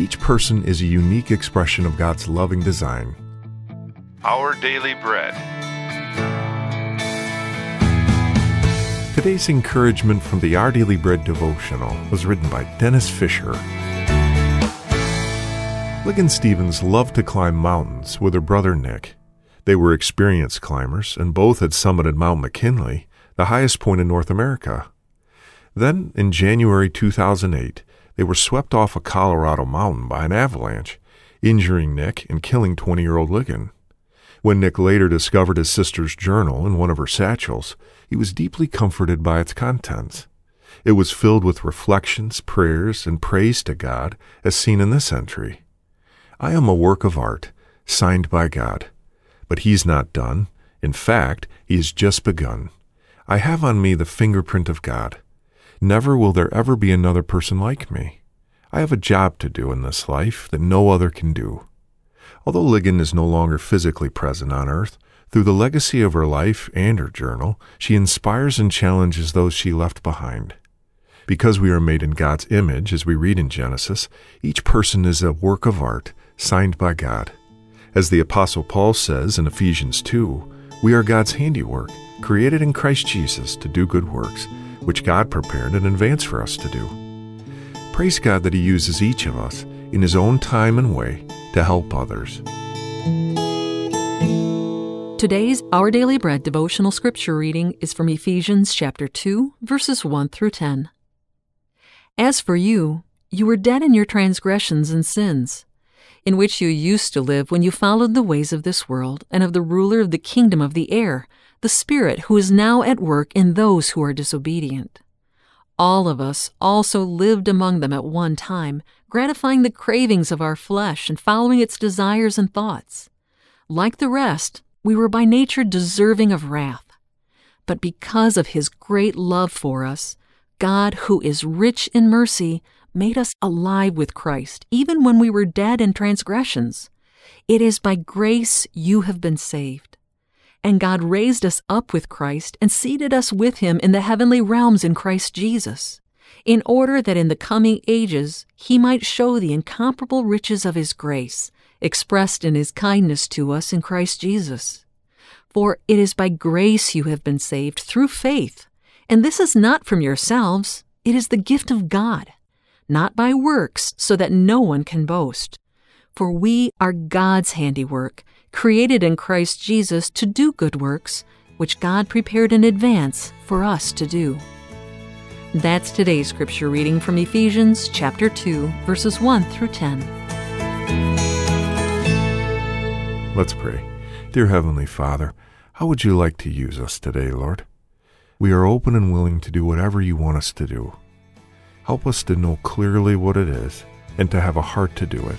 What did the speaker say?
Each person is a unique expression of God's loving design. Our Daily Bread. Today's encouragement from the Our Daily Bread devotional was written by Dennis Fisher. Ligon Stevens loved to climb mountains with her brother Nick. They were experienced climbers, and both had summited Mount McKinley, the highest point in North America. Then, in January 2008, they were swept off a Colorado mountain by an avalanche, injuring Nick and killing 20 year old Ligon. When Nick later discovered his sister's journal in one of her satchels, he was deeply comforted by its contents. It was filled with reflections, prayers, and praise to God, as seen in this entry. I am a work of art, signed by God. But He's not done. In fact, He has just begun. I have on me the fingerprint of God. Never will there ever be another person like me. I have a job to do in this life that no other can do. Although Ligon is no longer physically present on earth, through the legacy of her life and her journal, she inspires and challenges those she left behind. Because we are made in God's image, as we read in Genesis, each person is a work of art signed by God. As the Apostle Paul says in Ephesians 2, we are God's handiwork, created in Christ Jesus to do good works, which God prepared in advance for us to do. Praise God that He uses each of us in His own time and way to help others. Today's Our Daily Bread devotional scripture reading is from Ephesians chapter 2, verses 1 through 10. As for you, you were dead in your transgressions and sins, in which you used to live when you followed the ways of this world and of the ruler of the kingdom of the air, the Spirit who is now at work in those who are disobedient. All of us also lived among them at one time, gratifying the cravings of our flesh and following its desires and thoughts. Like the rest, we were by nature deserving of wrath. But because of his great love for us, God, who is rich in mercy, made us alive with Christ, even when we were dead in transgressions. It is by grace you have been saved. And God raised us up with Christ and seated us with him in the heavenly realms in Christ Jesus, in order that in the coming ages he might show the incomparable riches of his grace, expressed in his kindness to us in Christ Jesus. For it is by grace you have been saved through faith, and this is not from yourselves, it is the gift of God not by works, so that no one can boast. For we are God's handiwork, created in Christ Jesus to do good works, which God prepared in advance for us to do. That's today's scripture reading from Ephesians chapter 2, verses 1 through 10. Let's pray. Dear Heavenly Father, how would you like to use us today, Lord? We are open and willing to do whatever you want us to do. Help us to know clearly what it is and to have a heart to do it.